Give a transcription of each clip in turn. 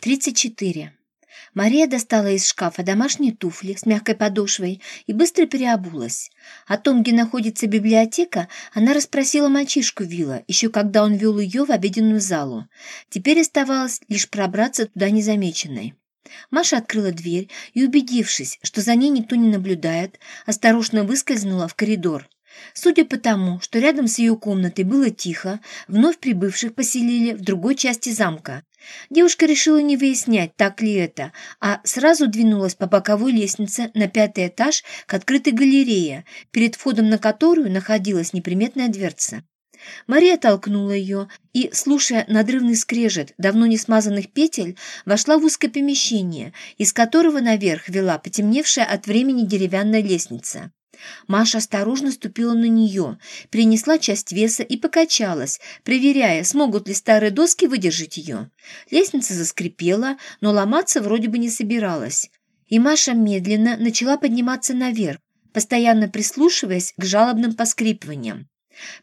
34. Мария достала из шкафа домашние туфли с мягкой подошвой и быстро переобулась. О том, где находится библиотека, она расспросила мальчишку Вилла, еще когда он вел ее в обеденную залу. Теперь оставалось лишь пробраться туда незамеченной. Маша открыла дверь и, убедившись, что за ней никто не наблюдает, осторожно выскользнула в коридор. Судя по тому, что рядом с ее комнатой было тихо, вновь прибывших поселили в другой части замка. Девушка решила не выяснять, так ли это, а сразу двинулась по боковой лестнице на пятый этаж к открытой галерее, перед входом на которую находилась неприметная дверца. Мария толкнула ее и, слушая надрывный скрежет давно не смазанных петель, вошла в узкое помещение, из которого наверх вела потемневшая от времени деревянная лестница. Маша осторожно ступила на нее, принесла часть веса и покачалась, проверяя, смогут ли старые доски выдержать ее. Лестница заскрипела, но ломаться вроде бы не собиралась. И Маша медленно начала подниматься наверх, постоянно прислушиваясь к жалобным поскрипываниям.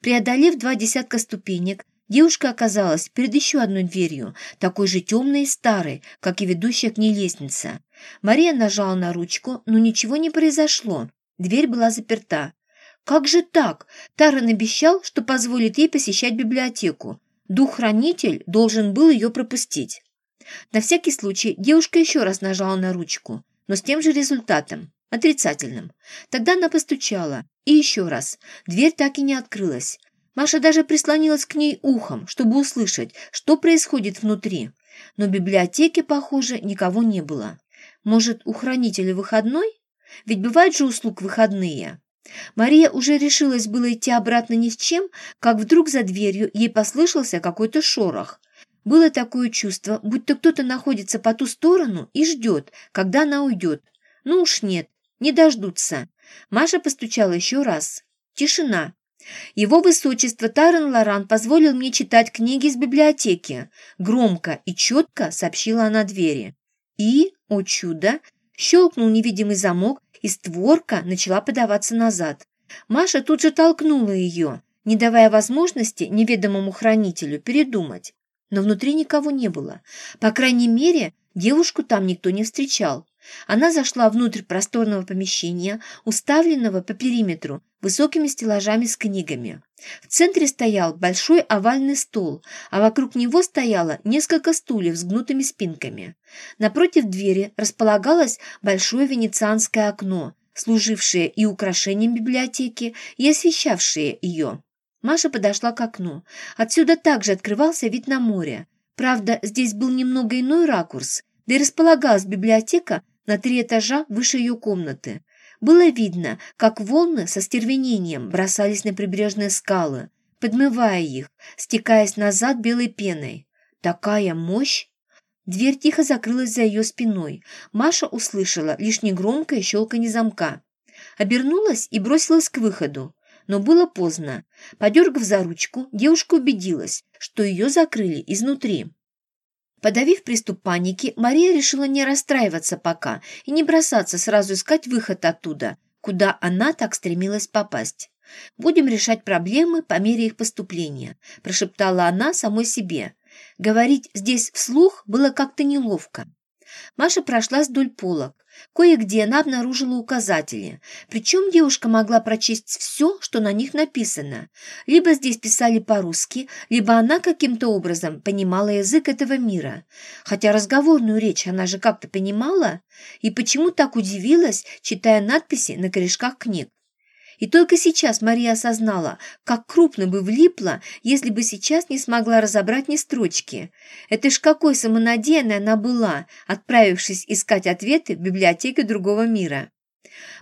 Преодолев два десятка ступенек, девушка оказалась перед еще одной дверью, такой же темной и старой, как и ведущая к ней лестница. Мария нажала на ручку, но ничего не произошло. Дверь была заперта. Как же так? Таран обещал, что позволит ей посещать библиотеку. Дух-хранитель должен был ее пропустить. На всякий случай девушка еще раз нажала на ручку, но с тем же результатом, отрицательным. Тогда она постучала. И еще раз. Дверь так и не открылась. Маша даже прислонилась к ней ухом, чтобы услышать, что происходит внутри. Но в библиотеке, похоже, никого не было. Может, у хранителя выходной? Ведь бывают же услуг выходные. Мария уже решилась было идти обратно ни с чем, как вдруг за дверью ей послышался какой-то шорох. Было такое чувство, будто кто-то находится по ту сторону и ждет, когда она уйдет. Ну уж нет, не дождутся. Маша постучала еще раз. Тишина. Его высочество Тарен Лоран позволил мне читать книги из библиотеки. Громко и четко сообщила она двери. И, о чудо, щелкнул невидимый замок, и створка начала подаваться назад. Маша тут же толкнула ее, не давая возможности неведомому хранителю передумать. Но внутри никого не было. По крайней мере, девушку там никто не встречал. Она зашла внутрь просторного помещения, уставленного по периметру высокими стеллажами с книгами. В центре стоял большой овальный стол, а вокруг него стояло несколько стульев с гнутыми спинками. Напротив двери располагалось большое венецианское окно, служившее и украшением библиотеки, и освещавшее ее. Маша подошла к окну. Отсюда также открывался вид на море. Правда, здесь был немного иной ракурс, да и располагалась библиотека на три этажа выше ее комнаты. Было видно, как волны со стервенением бросались на прибрежные скалы, подмывая их, стекаясь назад белой пеной. Такая мощь! Дверь тихо закрылась за ее спиной. Маша услышала лишь негромкое щелканье замка. Обернулась и бросилась к выходу. Но было поздно. Подергав за ручку, девушка убедилась, что ее закрыли изнутри. Подавив приступ паники, Мария решила не расстраиваться пока и не бросаться сразу искать выход оттуда, куда она так стремилась попасть. «Будем решать проблемы по мере их поступления», – прошептала она самой себе. Говорить здесь вслух было как-то неловко. Маша прошлась вдоль полок. Кое-где она обнаружила указатели. Причем девушка могла прочесть все, что на них написано. Либо здесь писали по-русски, либо она каким-то образом понимала язык этого мира. Хотя разговорную речь она же как-то понимала. И почему так удивилась, читая надписи на корешках книг? И только сейчас Мария осознала, как крупно бы влипла, если бы сейчас не смогла разобрать ни строчки. Это ж какой самонадеянной она была, отправившись искать ответы в библиотеке другого мира.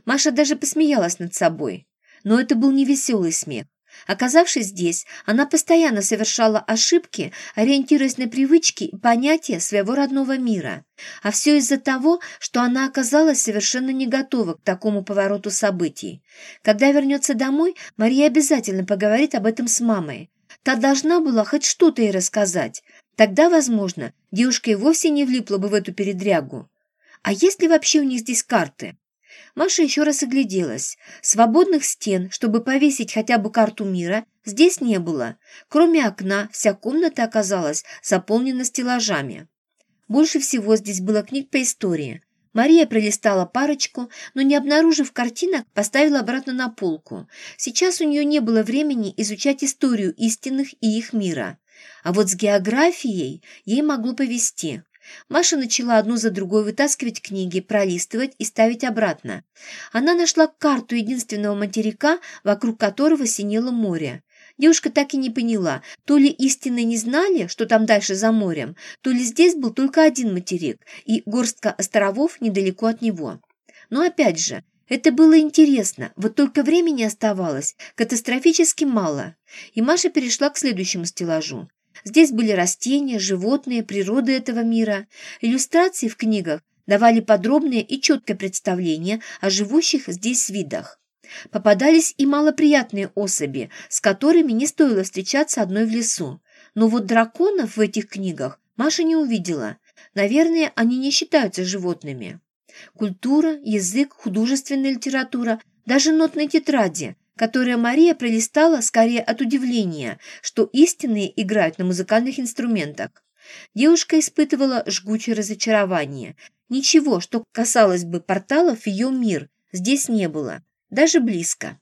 Маша даже посмеялась над собой. Но это был не веселый смех. Оказавшись здесь, она постоянно совершала ошибки, ориентируясь на привычки и понятия своего родного мира. А все из-за того, что она оказалась совершенно не готова к такому повороту событий. Когда вернется домой, Мария обязательно поговорит об этом с мамой. Та должна была хоть что-то ей рассказать. Тогда, возможно, девушка и вовсе не влипла бы в эту передрягу. А есть ли вообще у них здесь карты? Маша еще раз огляделась. Свободных стен, чтобы повесить хотя бы карту мира, здесь не было. Кроме окна, вся комната оказалась заполнена стеллажами. Больше всего здесь было книг по истории. Мария пролистала парочку, но, не обнаружив картинок, поставила обратно на полку. Сейчас у нее не было времени изучать историю истинных и их мира. А вот с географией ей могло повезти. Маша начала одну за другой вытаскивать книги, пролистывать и ставить обратно. Она нашла карту единственного материка, вокруг которого синело море. Девушка так и не поняла, то ли истинно не знали, что там дальше за морем, то ли здесь был только один материк и горстка островов недалеко от него. Но опять же, это было интересно, вот только времени оставалось катастрофически мало. И Маша перешла к следующему стеллажу. Здесь были растения, животные, природа этого мира. Иллюстрации в книгах давали подробное и четкое представление о живущих здесь видах. Попадались и малоприятные особи, с которыми не стоило встречаться одной в лесу. Но вот драконов в этих книгах Маша не увидела. Наверное, они не считаются животными. Культура, язык, художественная литература, даже нотные тетради которое Мария пролистала скорее от удивления, что истинные играют на музыкальных инструментах. Девушка испытывала жгучее разочарование. Ничего, что касалось бы порталов в ее мир, здесь не было, даже близко.